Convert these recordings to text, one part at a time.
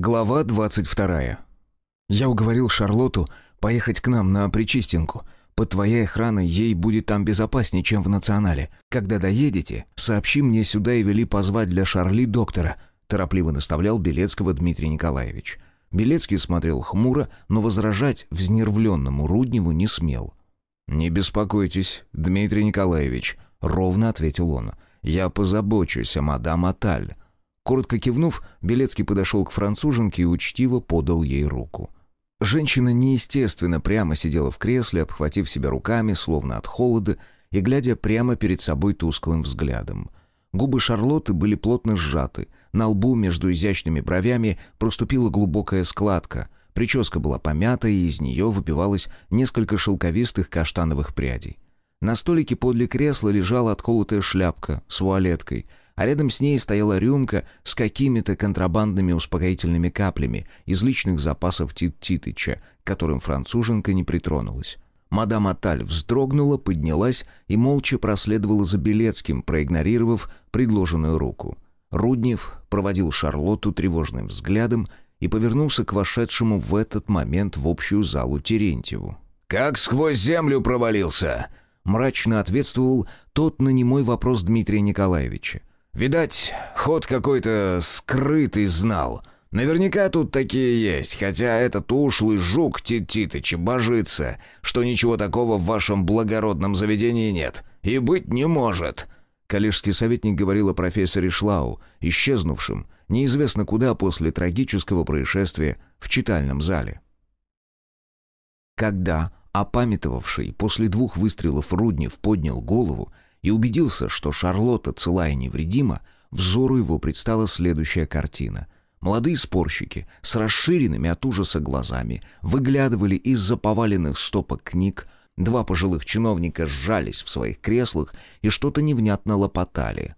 Глава 22. Я уговорил Шарлоту поехать к нам на Причистинку. Под твоей охраной ей будет там безопаснее, чем в Национале. Когда доедете, сообщи мне сюда и вели позвать для Шарли доктора», торопливо наставлял Белецкого Дмитрий Николаевич. Белецкий смотрел хмуро, но возражать взнервленному Рудневу не смел. «Не беспокойтесь, Дмитрий Николаевич», — ровно ответил он. «Я позабочусь о мадам Аталь. Коротко кивнув, Белецкий подошел к француженке и учтиво подал ей руку. Женщина неестественно прямо сидела в кресле, обхватив себя руками, словно от холода, и глядя прямо перед собой тусклым взглядом. Губы Шарлотты были плотно сжаты, на лбу между изящными бровями проступила глубокая складка, прическа была помята, и из нее выпивалось несколько шелковистых каштановых прядей. На столике подле кресла лежала отколотая шляпка с вуалеткой — а рядом с ней стояла рюмка с какими-то контрабандными успокоительными каплями из личных запасов Тит Титыча, к которым француженка не притронулась. Мадам Аталь вздрогнула, поднялась и молча проследовала за Белецким, проигнорировав предложенную руку. Руднев проводил Шарлотту тревожным взглядом и повернулся к вошедшему в этот момент в общую залу Терентьеву. «Как сквозь землю провалился!» Мрачно ответствовал тот на немой вопрос Дмитрия Николаевича. Видать, ход какой-то скрытый знал. Наверняка тут такие есть, хотя этот ушлый жук Тит-Титыч божится, что ничего такого в вашем благородном заведении нет. И быть не может». Калишский советник говорил о профессоре Шлау, исчезнувшем, неизвестно куда после трагического происшествия в читальном зале. Когда опамятовавший после двух выстрелов Руднев поднял голову, и убедился, что Шарлотта цела и невредима, взору его предстала следующая картина. Молодые спорщики с расширенными от ужаса глазами выглядывали из-за поваленных стопок книг, два пожилых чиновника сжались в своих креслах и что-то невнятно лопотали.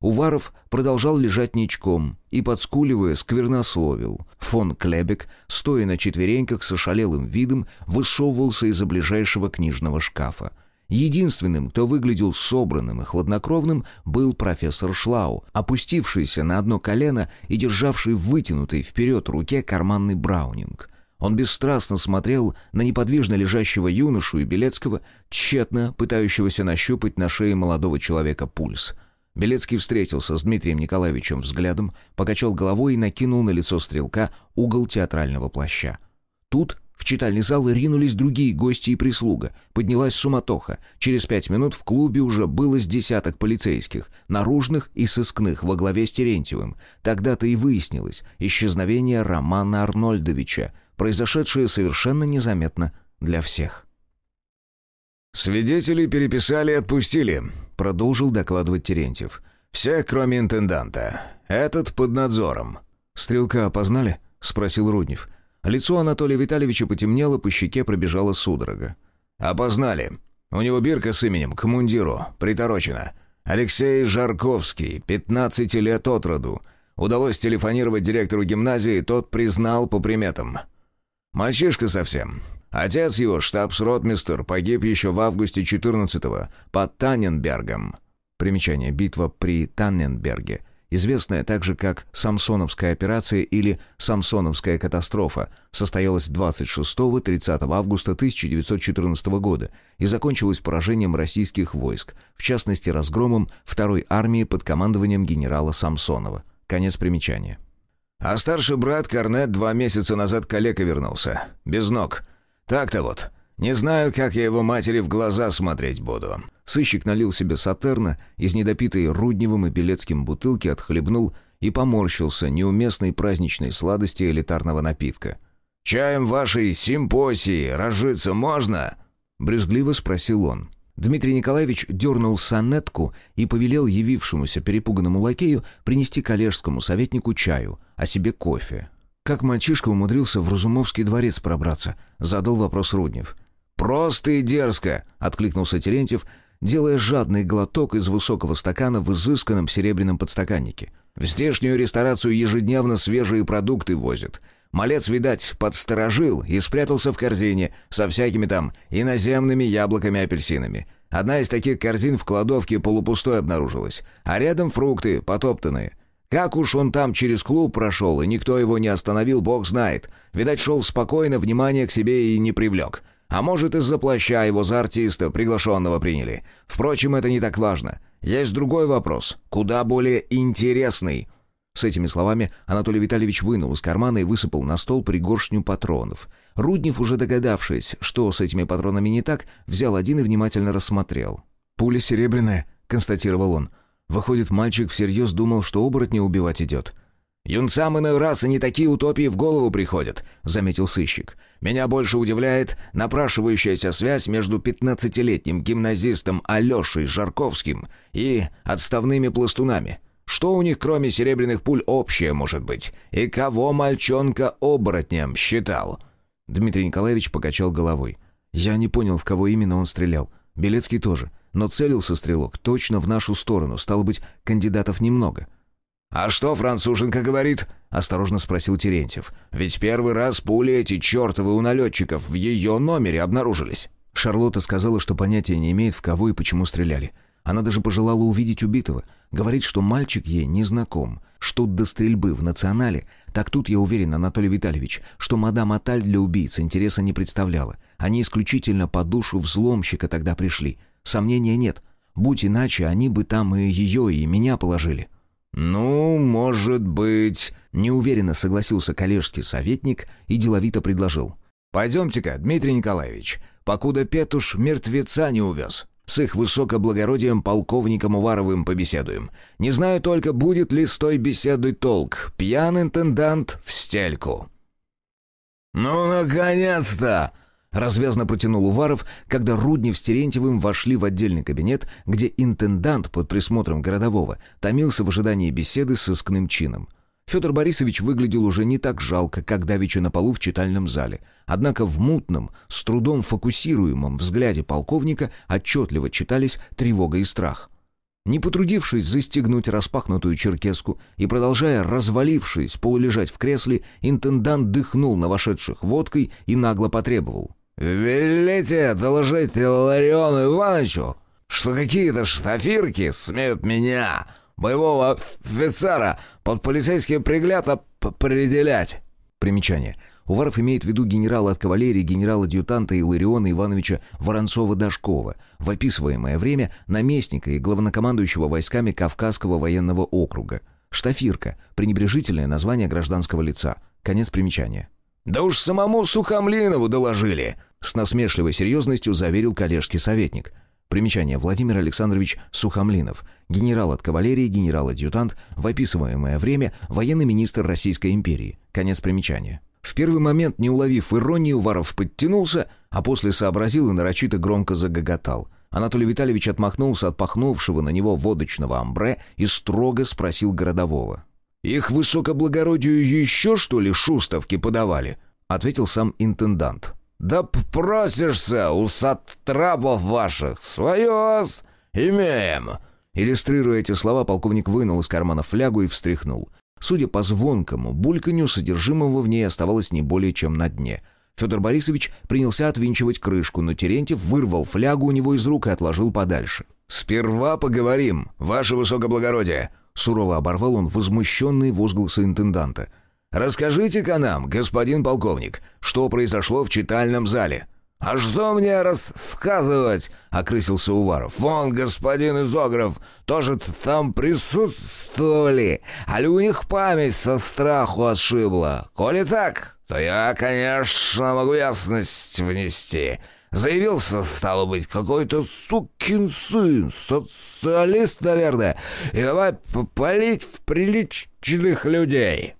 Уваров продолжал лежать ничком и, подскуливая, сквернословил. Фон Клебек, стоя на четвереньках с ошалелым видом, высовывался из-за ближайшего книжного шкафа. Единственным, кто выглядел собранным и хладнокровным, был профессор Шлау, опустившийся на одно колено и державший в вытянутой вперед руке карманный браунинг. Он бесстрастно смотрел на неподвижно лежащего юношу и Белецкого, тщетно пытающегося нащупать на шее молодого человека пульс. Белецкий встретился с Дмитрием Николаевичем взглядом, покачал головой и накинул на лицо стрелка угол театрального плаща. Тут в читальный зал ринулись другие гости и прислуга. Поднялась суматоха. Через пять минут в клубе уже было с десяток полицейских, наружных и сыскных, во главе с Терентьевым. Тогда-то и выяснилось исчезновение Романа Арнольдовича, произошедшее совершенно незаметно для всех. «Свидетелей переписали и отпустили», — продолжил докладывать Терентьев. «Всех, кроме интенданта. Этот под надзором». «Стрелка опознали?» — спросил Руднев. Лицо Анатолия Витальевича потемнело, по щеке пробежала судорога. «Опознали. У него бирка с именем, к мундиру, приторочена. Алексей Жарковский, 15 лет от роду. Удалось телефонировать директору гимназии, тот признал по приметам. Мальчишка совсем. Отец его, штабс-ротмистер, погиб еще в августе 14-го под Танненбергом». Примечание. Битва при Танненберге известная также как Самсоновская операция или Самсоновская катастрофа, состоялась 26-30 августа 1914 года и закончилась поражением российских войск, в частности разгромом второй армии под командованием генерала Самсонова. Конец примечания. А старший брат Корнет два месяца назад калека вернулся. Без ног. Так-то вот. Не знаю, как я его матери в глаза смотреть буду. Сыщик налил себе сатерна, из недопитой Рудневым и Белецким бутылки отхлебнул и поморщился неуместной праздничной сладости элитарного напитка. «Чаем вашей симпосии разжиться можно?» — брюзгливо спросил он. Дмитрий Николаевич дернул сонетку и повелел явившемуся перепуганному лакею принести коллежскому советнику чаю, а себе кофе. «Как мальчишка умудрился в Разумовский дворец пробраться?» — задал вопрос Руднев. «Просто и дерзко!» — откликнулся Терентьев, делая жадный глоток из высокого стакана в изысканном серебряном подстаканнике. «В здешнюю ресторацию ежедневно свежие продукты возят. Малец, видать, подсторожил и спрятался в корзине со всякими там иноземными яблоками-апельсинами. Одна из таких корзин в кладовке полупустой обнаружилась, а рядом фрукты, потоптанные. Как уж он там через клуб прошел, и никто его не остановил, бог знает. Видать, шел спокойно, внимания к себе и не привлек. А может, из-за плаща его за артиста приглашенного приняли. Впрочем, это не так важно. Есть другой вопрос, куда более интересный. С этими словами Анатолий Витальевич вынул из кармана и высыпал на стол пригоршню патронов. Руднев, уже догадавшись, что с этими патронами не так, взял один и внимательно рассмотрел. «Пуля серебряная», — констатировал он. «Выходит, мальчик всерьез думал, что оборотня убивать идет». «Юнцам иной раз и не такие утопии в голову приходят», — заметил сыщик. «Меня больше удивляет напрашивающаяся связь между пятнадцатилетним гимназистом Алешей Жарковским и отставными пластунами. Что у них, кроме серебряных пуль, общее может быть? И кого мальчонка оборотнем считал?» Дмитрий Николаевич покачал головой. «Я не понял, в кого именно он стрелял. Белецкий тоже. Но целился стрелок точно в нашу сторону. Стало быть, кандидатов немного». «А что француженка говорит?» — осторожно спросил Терентьев. «Ведь первый раз пули эти чертовы у налетчиков в ее номере обнаружились». Шарлотта сказала, что понятия не имеет, в кого и почему стреляли. Она даже пожелала увидеть убитого. Говорит, что мальчик ей не знаком. Что до стрельбы в «Национале», так тут я уверен, Анатолий Витальевич, что мадам Аталь для убийцы интереса не представляла. Они исключительно по душу взломщика тогда пришли. Сомнения нет. Будь иначе, они бы там и ее, и меня положили. «Ну, может быть...» — неуверенно согласился коллежский советник и деловито предложил. «Пойдемте-ка, Дмитрий Николаевич, покуда Петуш мертвеца не увез. С их высокоблагородием полковником Уваровым побеседуем. Не знаю только, будет ли с той беседой толк. Пьян интендант в стельку». «Ну, наконец-то!» Развязно протянул Уваров, когда Руднев с Терентьевым вошли в отдельный кабинет, где интендант под присмотром городового томился в ожидании беседы с сыскным чином. Федор Борисович выглядел уже не так жалко, как давеча на полу в читальном зале. Однако в мутном, с трудом фокусируемом взгляде полковника отчетливо читались тревога и страх. Не потрудившись застегнуть распахнутую черкеску и продолжая, развалившись, полулежать в кресле, интендант дыхнул на вошедших водкой и нагло потребовал. «Велите доложить Лариону Ивановичу, что какие-то штафирки смеют меня, боевого офицера под полицейский пригляд определять. Примечание. Уваров имеет в виду генерала от кавалерии, генерала-адъютанта Илариона Ивановича Воронцова-Дашкова, в описываемое время наместника и главнокомандующего войсками Кавказского военного округа. Штафирка – пренебрежительное название гражданского лица. Конец примечания. «Да уж самому Сухомлинову доложили!» С насмешливой серьезностью заверил коллежский советник – Примечание. Владимир Александрович Сухомлинов. Генерал от кавалерии, генерал-адъютант. В описываемое время военный министр Российской империи. Конец примечания. В первый момент, не уловив иронии, Уваров подтянулся, а после сообразил и нарочито громко загоготал. Анатолий Витальевич отмахнулся от пахнувшего на него водочного амбре и строго спросил городового. «Их высокоблагородию еще, что ли, шустовки подавали?» — ответил сам интендант. «Да просишься у сатрапов ваших, свое имеем!» Иллюстрируя эти слова, полковник вынул из кармана флягу и встряхнул. Судя по звонкому, бульканью содержимого в ней оставалось не более чем на дне. Федор Борисович принялся отвинчивать крышку, но Терентьев вырвал флягу у него из рук и отложил подальше. «Сперва поговорим, ваше высокоблагородие!» Сурово оборвал он возмущенные возгласы интенданта – Расскажите-ка нам, господин полковник, что произошло в читальном зале». «А что мне рассказывать?» — окрысился Уваров. «Вон, господин Изогров, тоже там присутствовали, а ли у них память со страху отшибла. Коли так, то я, конечно, могу ясность внести. Заявился, стало быть, какой-то сукин сын, социалист, наверное, и давай попалить в приличных людей».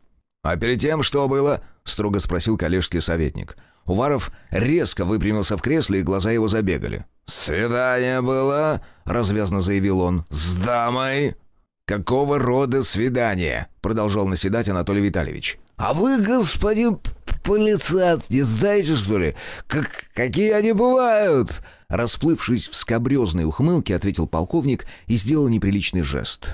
«А перед тем что было?» — строго спросил коллежский советник. Уваров резко выпрямился в кресле, и глаза его забегали. «Свидание было?» — развязно заявил он. «С дамой?» «Какого рода свидание?» — продолжал наседать Анатолий Витальевич. «А вы, господин полицат, не знаете, что ли, как, какие они бывают?» Расплывшись в скобрезной ухмылке, ответил полковник и сделал неприличный жест.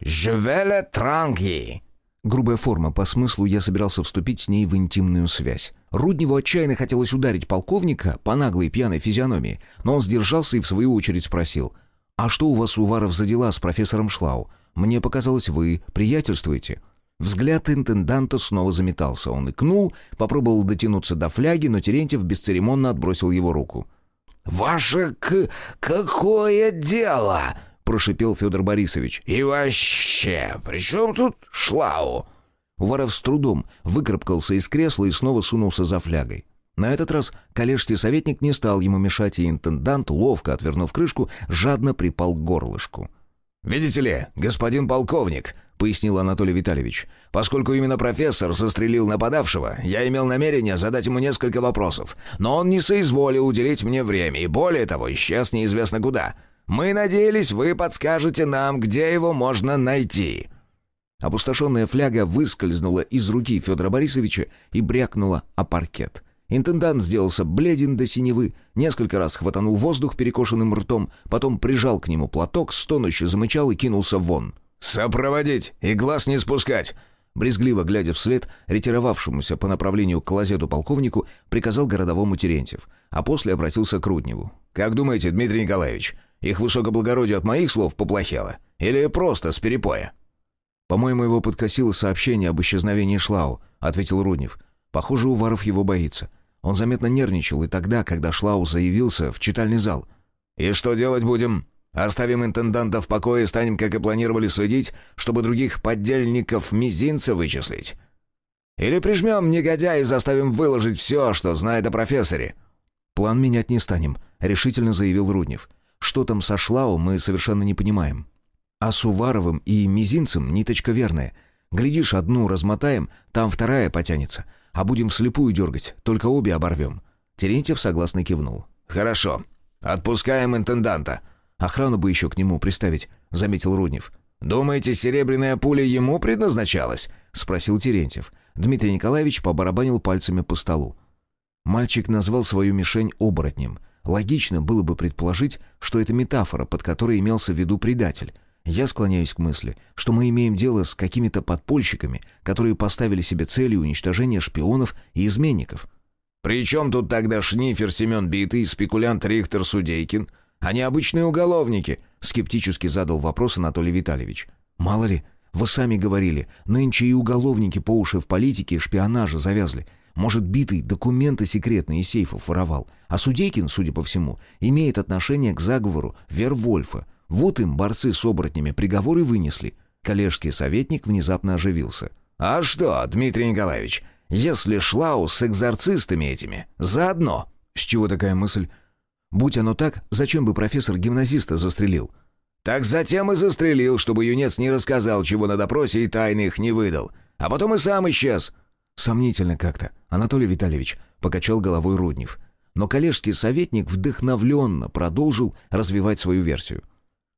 «Жевеле транки!» Грубая форма, по смыслу я собирался вступить с ней в интимную связь. Рудневу отчаянно хотелось ударить полковника по наглой пьяной физиономии, но он сдержался и в свою очередь спросил, «А что у вас, Уваров, за дела с профессором Шлау? Мне показалось, вы приятельствуете». Взгляд интенданта снова заметался. Он икнул, попробовал дотянуться до фляги, но Терентьев бесцеремонно отбросил его руку. «Ваше к... какое дело?» — прошипел Федор Борисович. «И вообще, при чем тут Шлау?» Уваров с трудом выкарабкался из кресла и снова сунулся за флягой. На этот раз коллежский советник не стал ему мешать, и интендант, ловко отвернув крышку, жадно припал к горлышку. «Видите ли, господин полковник», — пояснил Анатолий Витальевич, «поскольку именно профессор застрелил нападавшего, я имел намерение задать ему несколько вопросов, но он не соизволил уделить мне время и, более того, исчез неизвестно куда. Мы надеялись, вы подскажете нам, где его можно найти». Опустошенная фляга выскользнула из руки Федора Борисовича и брякнула о паркет. Интендант сделался бледен до синевы, несколько раз хватанул воздух перекошенным ртом, потом прижал к нему платок, стонуще замычал и кинулся вон. «Сопроводить и глаз не спускать!» Брезгливо глядя вслед, ретировавшемуся по направлению к клозету полковнику, приказал городовому Терентьев, а после обратился к Рудневу. «Как думаете, Дмитрий Николаевич, их высокоблагородие от моих слов поплохело? Или просто с перепоя?» «По-моему, его подкосило сообщение об исчезновении Шлау», — ответил Руднев. «Похоже, Уваров его боится. Он заметно нервничал и тогда, когда Шлау заявился в читальный зал. «И что делать будем? Оставим интенданта в покое и станем, как и планировали, следить, чтобы других поддельников мизинца вычислить? Или прижмем негодяя и заставим выложить все, что знает о профессоре?» «План менять не станем», — решительно заявил Руднев. «Что там со Шлау, мы совершенно не понимаем. А с Уваровым и Мизинцем ниточка верная. Глядишь, одну размотаем, там вторая потянется. А будем вслепую дергать, только обе оборвем». Терентьев согласно кивнул. «Хорошо. Отпускаем интенданта». «Охрану бы еще к нему приставить», — заметил Руднев. «Думаете, серебряная пуля ему предназначалась?» — спросил Терентьев. Дмитрий Николаевич побарабанил пальцами по столу. Мальчик назвал свою мишень оборотнем. Логично было бы предположить, что это метафора, под которой имелся в виду предатель. Я склоняюсь к мысли, что мы имеем дело с какими-то подпольщиками, которые поставили себе целью уничтожения шпионов и изменников. «При чем тут тогда Шнифер Семен Битый, спекулянт Рихтер Судейкин? Они обычные уголовники», — скептически задал вопрос Анатолий Витальевич. «Мало ли, вы сами говорили, нынче и уголовники по уши в политике и шпионаже завязли. Может, Битый документы секретные из сейфов воровал, а Судейкин, судя по всему, имеет отношение к заговору Вервольфа, вот им борцы с оборотнями приговоры вынесли. Коллежский советник внезапно оживился. «А что, Дмитрий Николаевич, если Шлау с экзорцистами этими, заодно?» «С чего такая мысль?» «Будь оно так, зачем бы профессор гимназиста застрелил?» «Так затем и застрелил, чтобы юнец не рассказал, чего на допросе и тайны их не выдал. А потом и сам исчез». «Сомнительно как-то, Анатолий Витальевич», — покачал головой Руднев. Но коллежский советник вдохновленно продолжил развивать свою версию.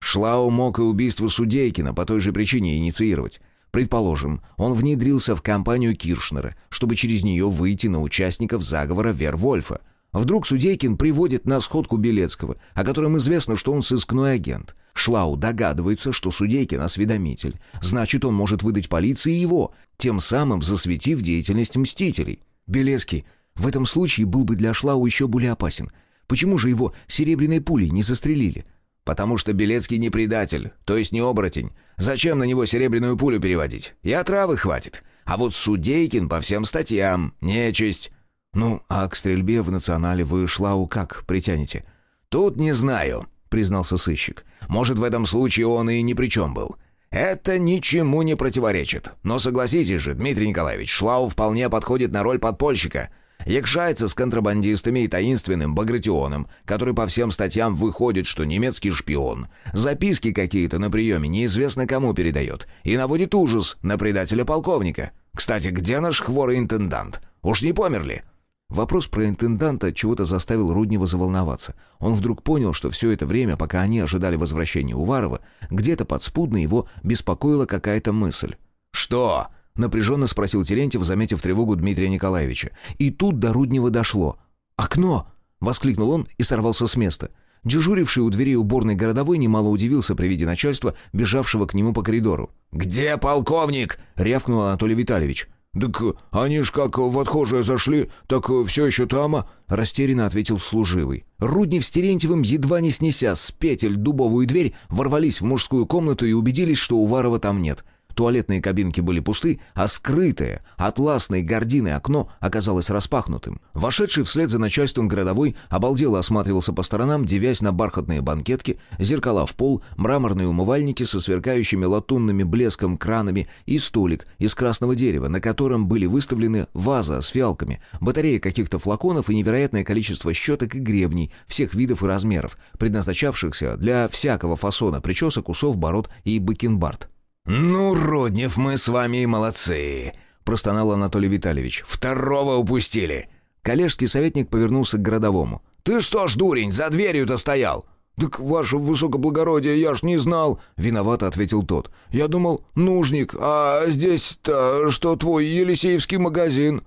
Шлау мог и убийство Судейкина по той же причине инициировать. Предположим, он внедрился в компанию Киршнера, чтобы через нее выйти на участников заговора Вервольфа. Вдруг Судейкин приводит на сходку Белецкого, о котором известно, что он сыскной агент. Шлау догадывается, что Судейкин осведомитель. Значит, он может выдать полиции его, тем самым засветив деятельность мстителей. Белецкий в этом случае был бы для Шлау еще более опасен. Почему же его серебряной пулей не застрелили? Потому что Белецкий не предатель, то есть не оборотень. Зачем на него серебряную пулю переводить? И отравы хватит. А вот Судейкин по всем статьям, нечисть. Ну, а к стрельбе в национале вы Шлау как притянете? Тут не знаю, признался сыщик. Может, в этом случае он и ни при чем был. Это ничему не противоречит. Но согласитесь же, Дмитрий Николаевич, Шлау вполне подходит на роль подпольщика — Якшается с контрабандистами и таинственным Багратионом, который по всем статьям выходит, что немецкий шпион. Записки какие-то на приеме неизвестно кому передает. И наводит ужас на предателя полковника. Кстати, где наш хворый интендант? Уж не померли?» Вопрос про интенданта чего-то заставил Руднева заволноваться. Он вдруг понял, что все это время, пока они ожидали возвращения Уварова, где-то подспудно его беспокоила какая-то мысль. «Что?» Напряженно спросил Терентьев, заметив тревогу Дмитрия Николаевича. И тут до Руднева дошло. «Окно!» — воскликнул он и сорвался с места. Дежуривший у дверей уборной городовой немало удивился при виде начальства, бежавшего к нему по коридору. «Где полковник?» — рявкнул Анатолий Витальевич. «Так они ж как в отхожее зашли, так все еще там, а?» Растерянно ответил служивый. Руднев с Терентьевым, едва не снеся с петель дубовую дверь, ворвались в мужскую комнату и убедились, что Уварова там нет. Туалетные кабинки были пусты, а скрытое атласной гординой окно оказалось распахнутым. Вошедший вслед за начальством городовой обалдело осматривался по сторонам, девясь на бархатные банкетки, зеркала в пол, мраморные умывальники со сверкающими латунными блеском кранами и столик из красного дерева, на котором были выставлены ваза с фиалками, батарея каких-то флаконов и невероятное количество щеток и гребней всех видов и размеров, предназначавшихся для всякого фасона причесок, усов, бород и бакенбард. «Ну, Роднев, мы с вами и молодцы!» — простонал Анатолий Витальевич. «Второго упустили!» Коллежский советник повернулся к городовому. «Ты что ж, дурень, за дверью-то стоял?» «Так, ваше высокоблагородие, я ж не знал!» — виновато ответил тот. «Я думал, нужник, а здесь-то что твой Елисеевский магазин?»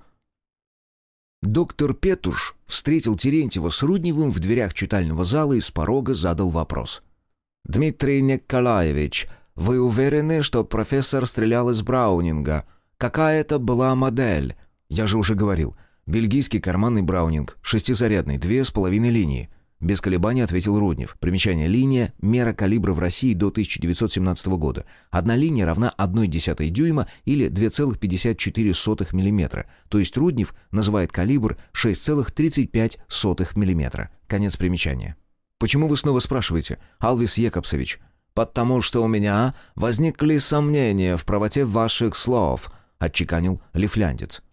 Доктор Петуш встретил Терентьева с Рудневым в дверях читального зала и с порога задал вопрос. «Дмитрий Николаевич, вы уверены, что профессор стрелял из Браунинга? Какая это была модель? Я же уже говорил. Бельгийский карманный Браунинг, шестизарядный, две с половиной линии. Без колебаний ответил Руднев. Примечание линия – мера калибра в России до 1917 года. Одна линия равна 1,1 дюйма или 2,54 мм. То есть Руднев называет калибр 6,35 мм. Конец примечания. Почему вы снова спрашиваете, Алвис Якобсович? «Потому что у меня возникли сомнения в правоте ваших слов», — отчеканил лифляндец.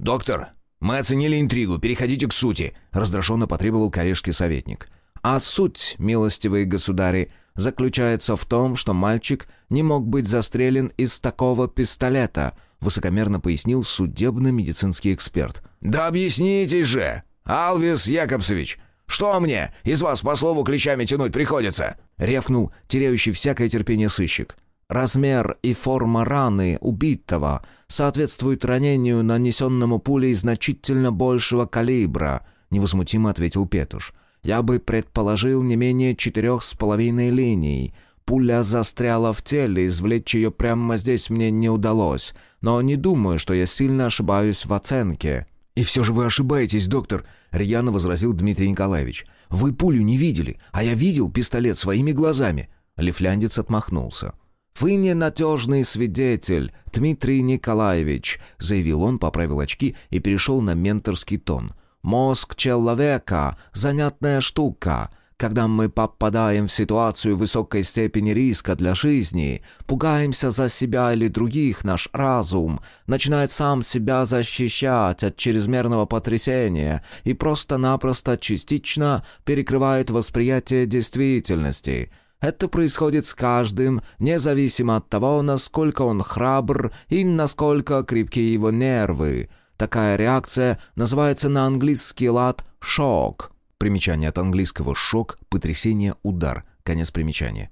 «Доктор, мы оценили интригу, переходите к сути», — раздраженно потребовал корешский советник. «А суть, милостивые государи, заключается в том, что мальчик не мог быть застрелен из такого пистолета», — высокомерно пояснил судебно-медицинский эксперт. «Да объяснитесь же, Алвис Якобсович, что мне из вас по слову клещами тянуть приходится?» — рявкнул теряющий всякое терпение сыщик. «Размер и форма раны убитого соответствуют ранению, нанесенному пулей значительно большего калибра», — невозмутимо ответил Петуш. «Я бы предположил не менее четырех с половиной линий. Пуля застряла в теле, извлечь ее прямо здесь мне не удалось, но не думаю, что я сильно ошибаюсь в оценке». «И все же вы ошибаетесь, доктор», — рьяно возразил Дмитрий Николаевич. «Вы пулю не видели, а я видел пистолет своими глазами». Лифляндец отмахнулся. «Вы ненадежный свидетель, Дмитрий Николаевич», — заявил он, поправил очки и перешел на менторский тон. «Мозг человека — занятная штука. Когда мы попадаем в ситуацию высокой степени риска для жизни, пугаемся за себя или других, наш разум начинает сам себя защищать от чрезмерного потрясения и просто-напросто частично перекрывает восприятие действительности. Это происходит с каждым, независимо от того, насколько он храбр и насколько крепки его нервы. Такая реакция называется на английский лад «шок». Примечание от английского «шок», «потрясение», «удар». Конец примечания.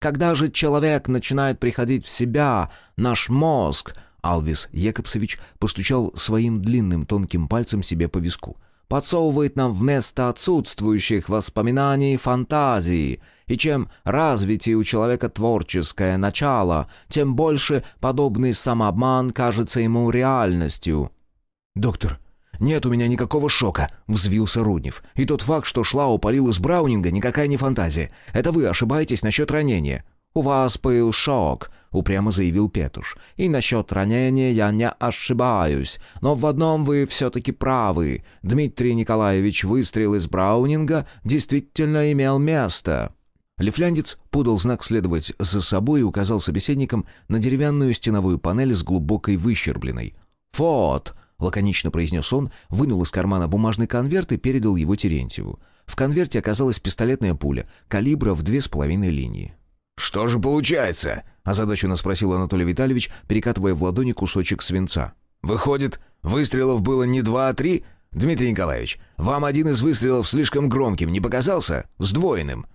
Когда же человек начинает приходить в себя, наш мозг, Алвис Якобсович постучал своим длинным тонким пальцем себе по виску, подсовывает нам вместо отсутствующих воспоминаний фантазии, и чем развитее у человека творческое начало, тем больше подобный самообман кажется ему реальностью. «Доктор, «Нет у меня никакого шока», — взвился Руднев. «И тот факт, что Шлау полил из Браунинга, никакая не фантазия. Это вы ошибаетесь насчет ранения». «У вас был шок», — упрямо заявил Петуш. «И насчет ранения я не ошибаюсь. Но в одном вы все-таки правы. Дмитрий Николаевич выстрел из Браунинга действительно имел место». Лифляндец подал знак следовать за собой и указал собеседникам на деревянную стеновую панель с глубокой выщербленной. «Вот», — лаконично произнес он, вынул из кармана бумажный конверт и передал его Терентьеву. В конверте оказалась пистолетная пуля, калибра в две с половиной линии. «Что же получается?» — озадаченно спросил Анатолий Витальевич, перекатывая в ладони кусочек свинца. «Выходит, выстрелов было не два, а три? Дмитрий Николаевич, вам один из выстрелов слишком громким не показался? Сдвоенным?»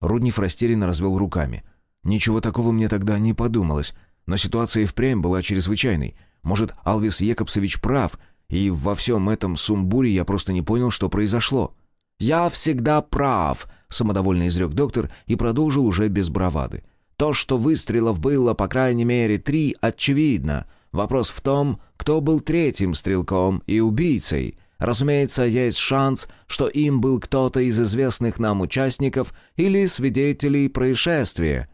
Руднев растерянно развел руками. «Ничего такого мне тогда не подумалось, но ситуация и впрямь была чрезвычайной. Может, Алвис Екобсович прав, и во всем этом сумбуре я просто не понял, что произошло. «Я всегда прав», — самодовольно изрек доктор и продолжил уже без бравады. «То, что выстрелов было, по крайней мере, три, очевидно. Вопрос в том, кто был третьим стрелком и убийцей. Разумеется, есть шанс, что им был кто-то из известных нам участников или свидетелей происшествия».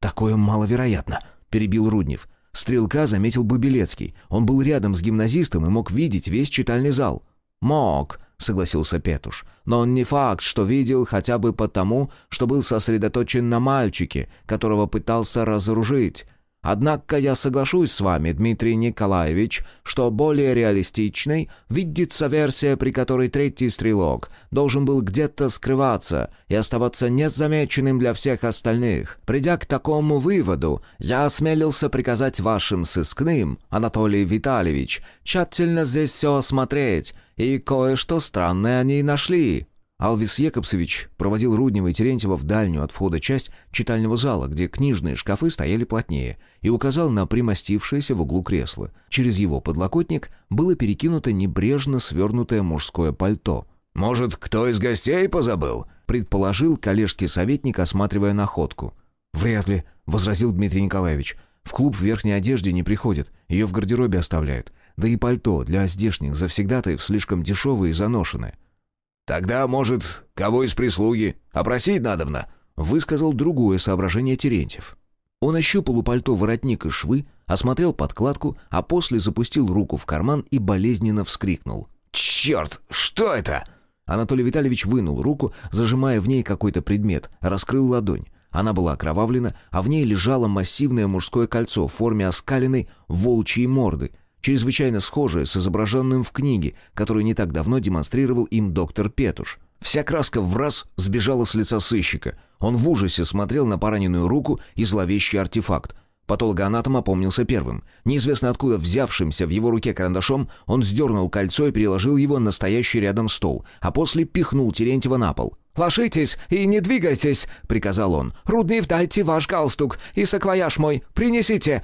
«Такое маловероятно», — перебил Руднев. Стрелка заметил Бубелецкий. Он был рядом с гимназистом и мог видеть весь читальный зал. «Мог», — согласился Петуш. «Но он не факт, что видел хотя бы потому, что был сосредоточен на мальчике, которого пытался разоружить. Однако я соглашусь с вами, Дмитрий Николаевич, что более реалистичной видится версия, при которой третий стрелок должен был где-то скрываться и оставаться незамеченным для всех остальных. Придя к такому выводу, я осмелился приказать вашим сыскным, Анатолий Витальевич, тщательно здесь все осмотреть, и кое-что странное они нашли». Алвис Якобсович проводил Руднева и Терентьева в дальнюю от входа часть читального зала, где книжные шкафы стояли плотнее, и указал на примостившееся в углу кресло. Через его подлокотник было перекинуто небрежно свернутое мужское пальто. «Может, кто из гостей позабыл?» — предположил коллежский советник, осматривая находку. «Вряд ли», — возразил Дмитрий Николаевич. «В клуб в верхней одежде не приходят, ее в гардеробе оставляют. Да и пальто для здешних завсегдатаев слишком дешевое и заношенное». «Тогда, может, кого из прислуги? Опросить надобно?» — высказал другое соображение Терентьев. Он ощупал у пальто воротник и швы, осмотрел подкладку, а после запустил руку в карман и болезненно вскрикнул. «Черт! Что это?» Анатолий Витальевич вынул руку, зажимая в ней какой-то предмет, раскрыл ладонь. Она была окровавлена, а в ней лежало массивное мужское кольцо в форме оскаленной волчьей морды — чрезвычайно схожее с изображенным в книге, которую не так давно демонстрировал им доктор Петуш. Вся краска в раз сбежала с лица сыщика. Он в ужасе смотрел на пораненную руку и зловещий артефакт. Патологоанатом опомнился первым. Неизвестно откуда взявшимся в его руке карандашом, он сдернул кольцо и переложил его на стоящий рядом стол, а после пихнул Терентьева на пол. «Ложитесь и не двигайтесь!» — приказал он. «Руднев, дайте ваш галстук и саквояж мой. Принесите!»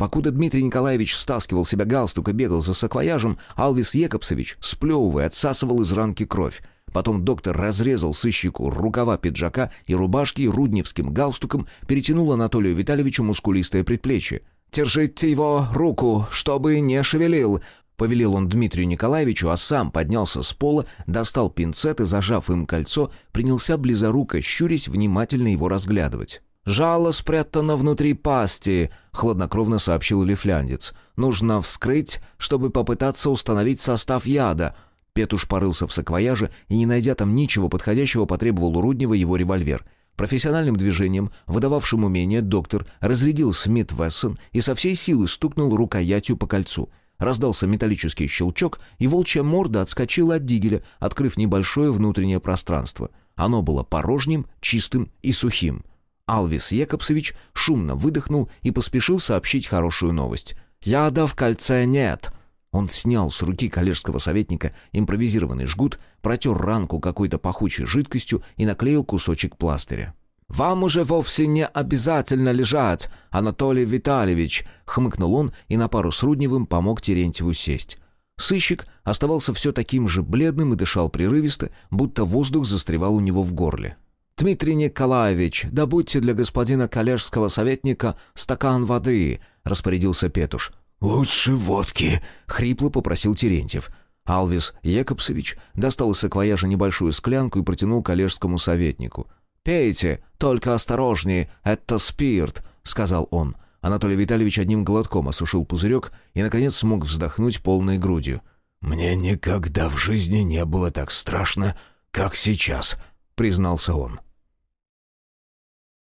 Покуда Дмитрий Николаевич стаскивал себя галстук и бегал за саквояжем, Алвис Екопсович, сплевывая, отсасывал из ранки кровь. Потом доктор разрезал сыщику рукава пиджака и рубашки рудневским галстуком перетянул Анатолию Витальевичу мускулистое предплечье. «Держите его руку, чтобы не шевелил!» Повелел он Дмитрию Николаевичу, а сам поднялся с пола, достал пинцет и, зажав им кольцо, принялся близоруко, щурясь, внимательно его разглядывать. «Жало спрятано внутри пасти», — хладнокровно сообщил лифляндец. «Нужно вскрыть, чтобы попытаться установить состав яда». Петуш порылся в саквояже и, не найдя там ничего подходящего, потребовал у Руднева его револьвер. Профессиональным движением, выдававшим умение, доктор разрядил Смит Вессон и со всей силы стукнул рукоятью по кольцу. Раздался металлический щелчок, и волчья морда отскочила от дигеля, открыв небольшое внутреннее пространство. Оно было порожним, чистым и сухим. Алвис Якобсович шумно выдохнул и поспешил сообщить хорошую новость. «Яда в кольце нет!» Он снял с руки коллежского советника импровизированный жгут, протер ранку какой-то пахучей жидкостью и наклеил кусочек пластыря. «Вам уже вовсе не обязательно лежать, Анатолий Витальевич!» — хмыкнул он и на пару с Рудневым помог Терентьеву сесть. Сыщик оставался все таким же бледным и дышал прерывисто, будто воздух застревал у него в горле. «Дмитрий Николаевич, добудьте для господина коллежского советника стакан воды», — распорядился Петуш. «Лучше водки», — хрипло попросил Терентьев. Алвис Якобсович достал из саквояжа небольшую склянку и протянул коллежскому советнику. «Пейте, только осторожнее, это спирт», — сказал он. Анатолий Витальевич одним глотком осушил пузырек и, наконец, смог вздохнуть полной грудью. «Мне никогда в жизни не было так страшно, как сейчас», — признался он.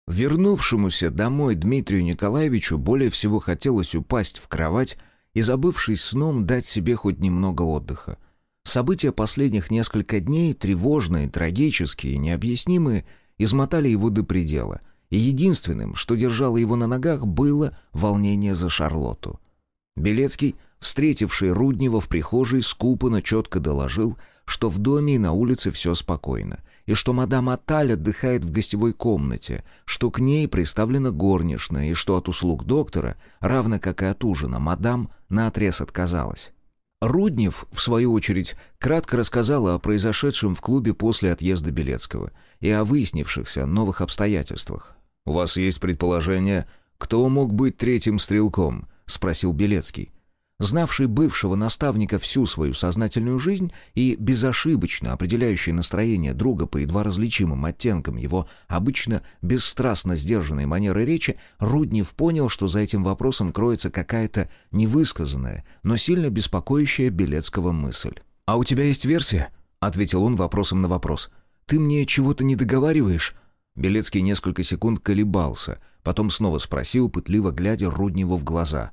Вернувшемуся домой Дмитрию Николаевичу более всего хотелось упасть в кровать и, забывшись сном, дать себе хоть немного отдыха. События последних несколько дней, тревожные, трагические, необъяснимые, измотали его до предела, и единственным, что держало его на ногах, было волнение за Шарлотту. Белецкий, встретивший Руднева в прихожей, скупо, но четко доложил, что в доме и на улице все спокойно — и что мадам Аталь отдыхает в гостевой комнате, что к ней приставлена горничная, и что от услуг доктора, равно как и от ужина, мадам наотрез отказалась. Руднев, в свою очередь, кратко рассказала о произошедшем в клубе после отъезда Белецкого и о выяснившихся новых обстоятельствах. «У вас есть предположение, кто мог быть третьим стрелком?» — спросил Белецкий. Знавший бывшего наставника всю свою сознательную жизнь и безошибочно определяющий настроение друга по едва различимым оттенкам его обычно бесстрастно сдержанной манеры речи, Руднев понял, что за этим вопросом кроется какая-то невысказанная, но сильно беспокоящая Белецкого мысль. «А у тебя есть версия?» — ответил он вопросом на вопрос. «Ты мне чего-то не договариваешь?» Белецкий несколько секунд колебался, потом снова спросил, пытливо глядя Рудневу в глаза.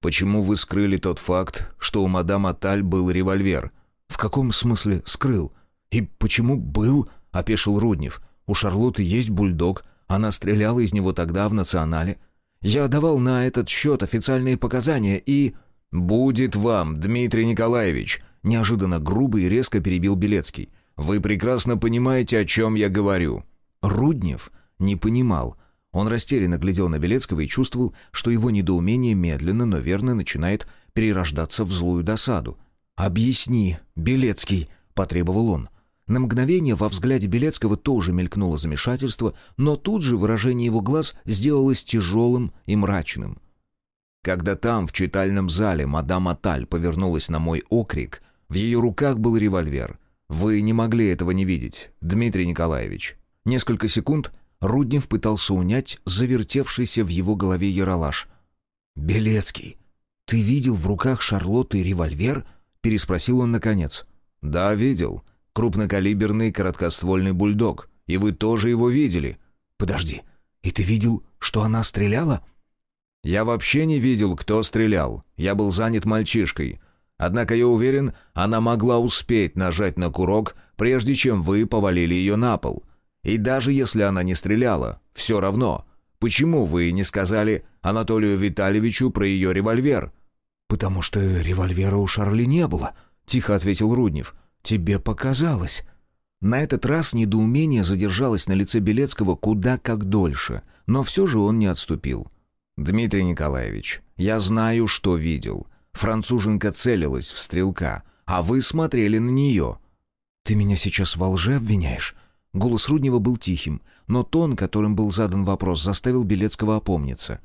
«Почему вы скрыли тот факт, что у мадам Аталь был револьвер?» «В каком смысле скрыл? И почему был?» — опешил Руднев. «У Шарлотты есть бульдог, она стреляла из него тогда в национале. Я давал на этот счет официальные показания и...» «Будет вам, Дмитрий Николаевич!» Неожиданно грубо и резко перебил Белецкий. «Вы прекрасно понимаете, о чем я говорю». Руднев не понимал. Он растерянно глядел на Белецкого и чувствовал, что его недоумение медленно, но верно начинает перерождаться в злую досаду. «Объясни, Белецкий», — потребовал он. На мгновение во взгляде Белецкого тоже мелькнуло замешательство, но тут же выражение его глаз сделалось тяжелым и мрачным. Когда там, в читальном зале, мадам Аталь повернулась на мой окрик, в ее руках был револьвер. Вы не могли этого не видеть, Дмитрий Николаевич. Несколько секунд Руднев пытался унять завертевшийся в его голове яролаж. «Белецкий, ты видел в руках Шарлотты револьвер?» — переспросил он наконец. «Да, видел. Крупнокалиберный короткоствольный бульдог. И вы тоже его видели». «Подожди, и ты видел, что она стреляла?» «Я вообще не видел, кто стрелял. Я был занят мальчишкой. Однако я уверен, она могла успеть нажать на курок, прежде чем вы повалили ее на пол. И даже если она не стреляла, все равно. Почему вы не сказали Анатолию Витальевичу про ее револьвер?» «Потому что револьвера у Шарли не было», — тихо ответил Руднев. «Тебе показалось». На этот раз недоумение задержалось на лице Белецкого куда как дольше, но все же он не отступил. «Дмитрий Николаевич, я знаю, что видел. Француженка целилась в стрелка, а вы смотрели на нее». «Ты меня сейчас во лже обвиняешь?» Голос Руднева был тихим, но тон, которым был задан вопрос, заставил Белецкого опомниться.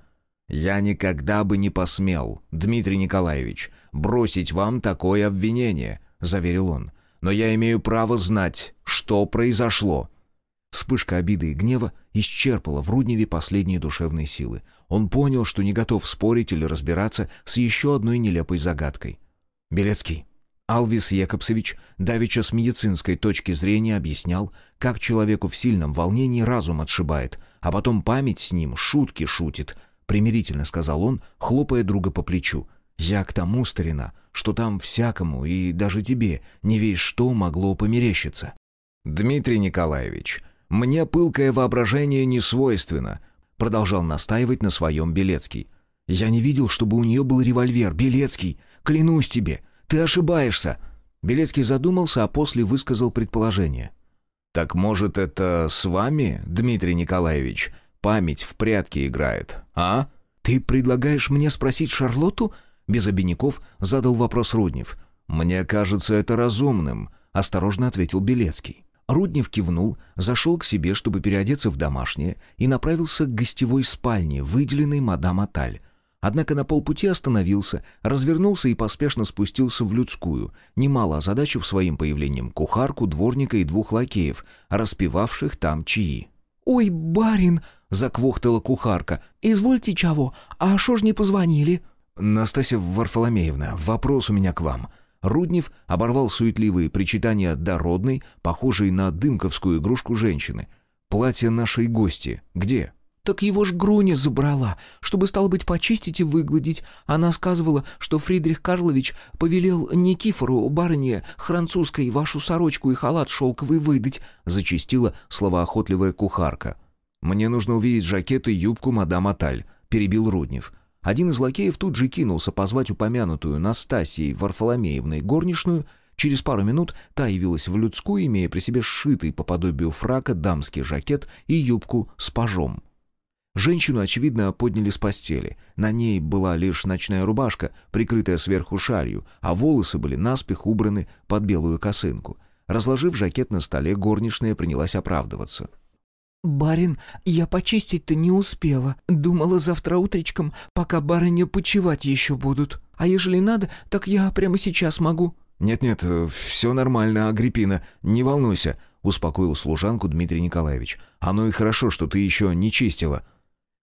«Я никогда бы не посмел, Дмитрий Николаевич, бросить вам такое обвинение», — заверил он. «Но я имею право знать, что произошло». Вспышка обиды и гнева исчерпала в Рудневе последние душевные силы. Он понял, что не готов спорить или разбираться с еще одной нелепой загадкой. «Белецкий, Алвис Якобсович давеча с медицинской точки зрения объяснял, как человеку в сильном волнении разум отшибает, а потом память с ним шутки шутит, примирительно сказал он, хлопая друга по плечу. «Я к тому, старина, что там всякому, и даже тебе, не весь что могло померещиться». «Дмитрий Николаевич, мне пылкое воображение не свойственно», продолжал настаивать на своем Белецкий. «Я не видел, чтобы у нее был револьвер, Белецкий, клянусь тебе, ты ошибаешься!» Белецкий задумался, а после высказал предположение. «Так, может, это с вами, Дмитрий Николаевич, память в прятки играет, а?» «Ты предлагаешь мне спросить Шарлотту?» Без обиняков задал вопрос Руднев. «Мне кажется это разумным», — осторожно ответил Белецкий. Руднев кивнул, зашел к себе, чтобы переодеться в домашнее, и направился к гостевой спальне, выделенной мадам Аталь. Однако на полпути остановился, развернулся и поспешно спустился в людскую, немало озадачив своим появлением кухарку, дворника и двух лакеев, распевавших там чаи. «Ой, барин!» — заквохтала кухарка. «Извольте чего? А шо ж не позвонили?» «Настасья Варфоломеевна, вопрос у меня к вам». Руднев оборвал суетливые причитания дородной, похожей на дымковскую игрушку женщины. «Платье нашей гости. Где?» Так его ж Груня забрала, чтобы, стало быть, почистить и выгладить. Она сказывала, что Фридрих Карлович повелел Никифору, барыне французской, вашу сорочку и халат шелковый выдать, — зачистила словоохотливая кухарка. «Мне нужно увидеть жакет и юбку мадам Аталь», — перебил Руднев. Один из лакеев тут же кинулся позвать упомянутую Настасьей Варфоломеевной горничную. Через пару минут та явилась в людскую, имея при себе сшитый по подобию фрака дамский жакет и юбку с пажом. Женщину, очевидно, подняли с постели. На ней была лишь ночная рубашка, прикрытая сверху шалью, а волосы были наспех убраны под белую косынку. Разложив жакет на столе, горничная принялась оправдываться. «Барин, я почистить-то не успела. Думала завтра утречком, пока барыня почевать еще будут. А ежели надо, так я прямо сейчас могу». «Нет-нет, все нормально, Агриппина, не волнуйся», — успокоил служанку Дмитрий Николаевич. «Оно и хорошо, что ты еще не чистила».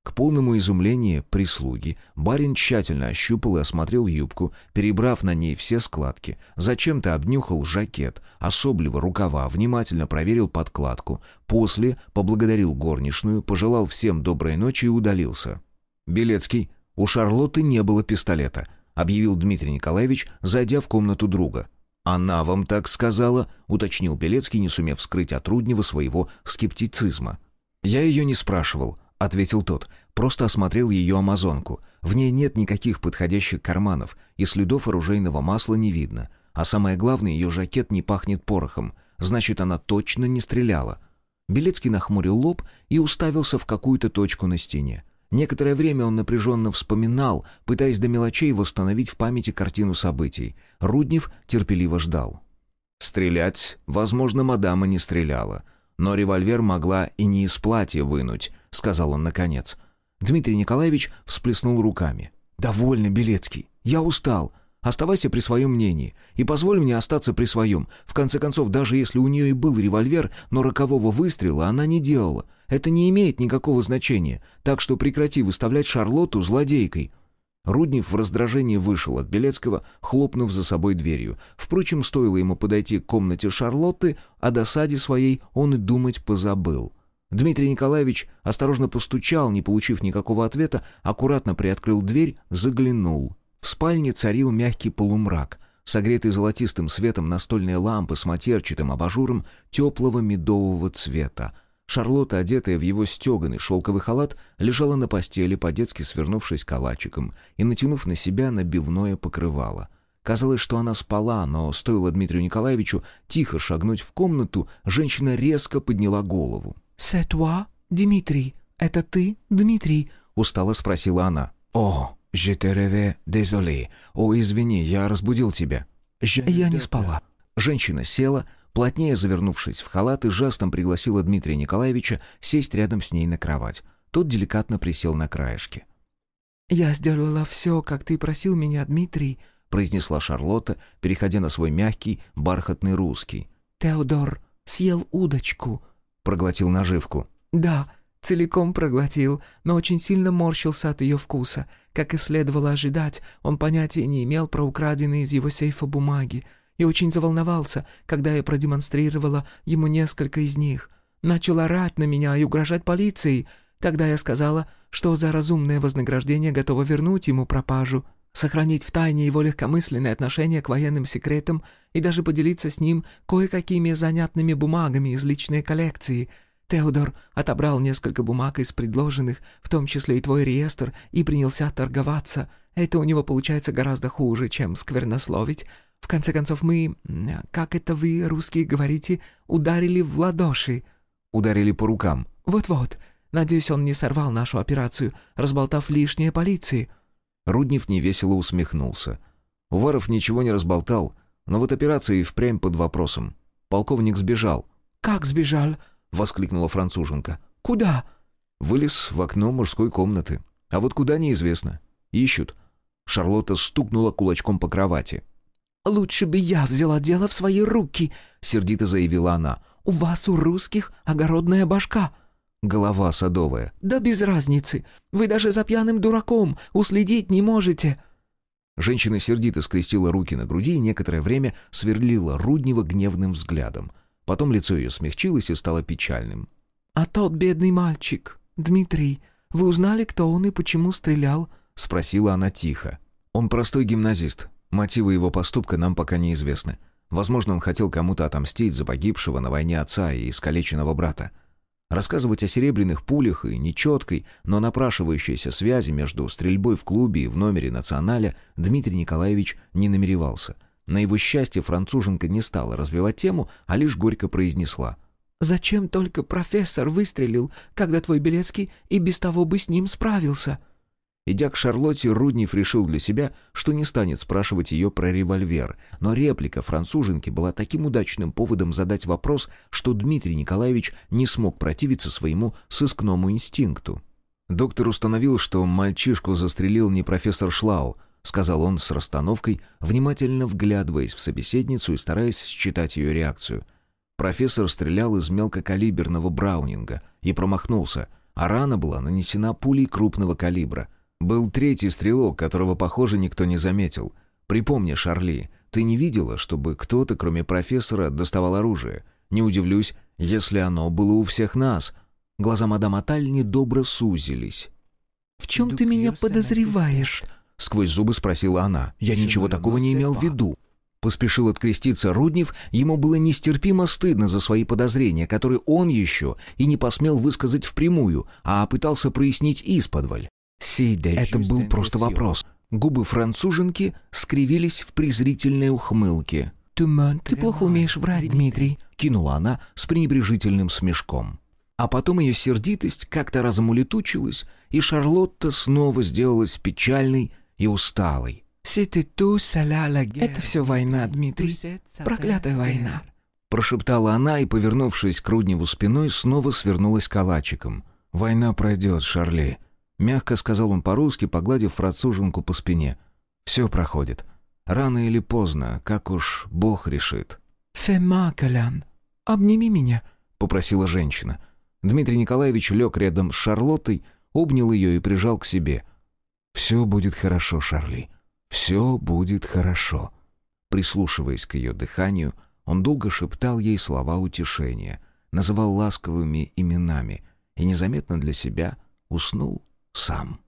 К полному изумлению прислуги барин тщательно ощупал и осмотрел юбку, перебрав на ней все складки, зачем-то обнюхал жакет, особливо рукава, внимательно проверил подкладку, после поблагодарил горничную, пожелал всем доброй ночи и удалился. «Белецкий, у Шарлотты не было пистолета», — объявил Дмитрий Николаевич, зайдя в комнату друга. «Она вам так сказала?» — уточнил Белецкий, не сумев скрыть от Руднева своего скептицизма. «Я ее не спрашивал ответил тот. «Просто осмотрел ее амазонку. В ней нет никаких подходящих карманов, и следов оружейного масла не видно. А самое главное, ее жакет не пахнет порохом. Значит, она точно не стреляла». Белецкий нахмурил лоб и уставился в какую-то точку на стене. Некоторое время он напряженно вспоминал, пытаясь до мелочей восстановить в памяти картину событий. Руднев терпеливо ждал. Стрелять, возможно, мадама не стреляла. Но револьвер могла и не из платья вынуть, — сказал он наконец. Дмитрий Николаевич всплеснул руками. «Довольно, Белецкий. Я устал. Оставайся при своем мнении. И позволь мне остаться при своем. В конце концов, даже если у нее и был револьвер, но рокового выстрела она не делала. Это не имеет никакого значения. Так что прекрати выставлять Шарлотту злодейкой». Руднев в раздражении вышел от Белецкого, хлопнув за собой дверью. Впрочем, стоило ему подойти к комнате Шарлотты, о досаде своей он и думать позабыл. Дмитрий Николаевич осторожно постучал, не получив никакого ответа, аккуратно приоткрыл дверь, заглянул. В спальне царил мягкий полумрак, согретый золотистым светом настольные лампы с матерчатым абажуром теплого медового цвета. Шарлотта, одетая в его стеганый шелковый халат, лежала на постели, по-детски свернувшись калачиком и натянув на себя набивное покрывало. Казалось, что она спала, но стоило Дмитрию Николаевичу тихо шагнуть в комнату, женщина резко подняла голову. «C'est toi, Дмитрий? Это ты, Дмитрий?» — устало спросила она. «О, je te rêve, désolé. О, извини, я разбудил тебя». «Я не спала». Женщина села, плотнее завернувшись в халат и жестом пригласила Дмитрия Николаевича сесть рядом с ней на кровать. Тот деликатно присел на краешке. «Я сделала все, как ты просил меня, Дмитрий», — произнесла Шарлотта, переходя на свой мягкий, бархатный русский. «Теодор съел удочку, проглотил наживку. «Да, целиком проглотил, но очень сильно морщился от ее вкуса. Как и следовало ожидать, он понятия не имел про украденные из его сейфа бумаги и очень заволновался, когда я продемонстрировала ему несколько из них. Начал орать на меня и угрожать полицией. Тогда я сказала, что за разумное вознаграждение готова вернуть ему пропажу сохранить в тайне его легкомысленное отношение к военным секретам и даже поделиться с ним кое-какими занятными бумагами из личной коллекции. Теодор отобрал несколько бумаг из предложенных, в том числе и твой реестр, и принялся торговаться. Это у него получается гораздо хуже, чем сквернословить. В конце концов, мы, как это вы, русские, говорите, ударили в ладоши. Ударили по рукам. Вот-вот. Надеюсь, он не сорвал нашу операцию, разболтав лишнее полиции. Руднев невесело усмехнулся. Уваров ничего не разболтал, но вот операция и впрямь под вопросом. Полковник сбежал. «Как сбежал?» — воскликнула француженка. «Куда?» Вылез в окно мужской комнаты. А вот куда неизвестно. Ищут. Шарлотта стукнула кулачком по кровати. «Лучше бы я взяла дело в свои руки», — сердито заявила она. «У вас, у русских, огородная башка. Голова садовая. «Да без разницы. Вы даже за пьяным дураком уследить не можете». Женщина сердито скрестила руки на груди и некоторое время сверлила Руднева гневным взглядом. Потом лицо ее смягчилось и стало печальным. «А тот бедный мальчик, Дмитрий, вы узнали, кто он и почему стрелял?» — спросила она тихо. «Он простой гимназист. Мотивы его поступка нам пока неизвестны. Возможно, он хотел кому-то отомстить за погибшего на войне отца и искалеченного брата. Рассказывать о серебряных пулях и нечеткой, но напрашивающейся связи между стрельбой в клубе и в номере «Националя» Дмитрий Николаевич не намеревался. На его счастье француженка не стала развивать тему, а лишь горько произнесла. «Зачем только профессор выстрелил, когда твой Белецкий и без того бы с ним справился?» Идя к Шарлотте, Руднев решил для себя, что не станет спрашивать ее про револьвер, но реплика француженки была таким удачным поводом задать вопрос, что Дмитрий Николаевич не смог противиться своему сыскному инстинкту. Доктор установил, что мальчишку застрелил не профессор Шлау, сказал он с расстановкой, внимательно вглядываясь в собеседницу и стараясь считать ее реакцию. Профессор стрелял из мелкокалиберного браунинга и промахнулся, а рана была нанесена пулей крупного калибра — был третий стрелок, которого, похоже, никто не заметил. Припомни, Шарли, ты не видела, чтобы кто-то, кроме профессора, доставал оружие? Не удивлюсь, если оно было у всех нас. Глаза мадам Аталь недобро сузились. «В чем ты меня подозреваешь?» Сквозь зубы спросила она. «Я ничего такого не имел в виду». Поспешил откреститься Руднев, ему было нестерпимо стыдно за свои подозрения, которые он еще и не посмел высказать впрямую, а пытался прояснить исподволь. Это был просто вопрос. Губы француженки скривились в презрительной ухмылке. «Ты плохо умеешь врать, Дмитрий», — кинула она с пренебрежительным смешком. А потом ее сердитость как-то разом улетучилась, и Шарлотта снова сделалась печальной и усталой. «Это все война, Дмитрий. Проклятая война», — прошептала она и, повернувшись к Рудневу спиной, снова свернулась калачиком. «Война пройдет, Шарли», Мягко сказал он по-русски, погладив француженку по спине. «Все проходит. Рано или поздно, как уж Бог решит». «Фема, Колян, обними меня», — попросила женщина. Дмитрий Николаевич лег рядом с Шарлоттой, обнял ее и прижал к себе. «Все будет хорошо, Шарли. Все будет хорошо». Прислушиваясь к ее дыханию, он долго шептал ей слова утешения, называл ласковыми именами и незаметно для себя уснул сам.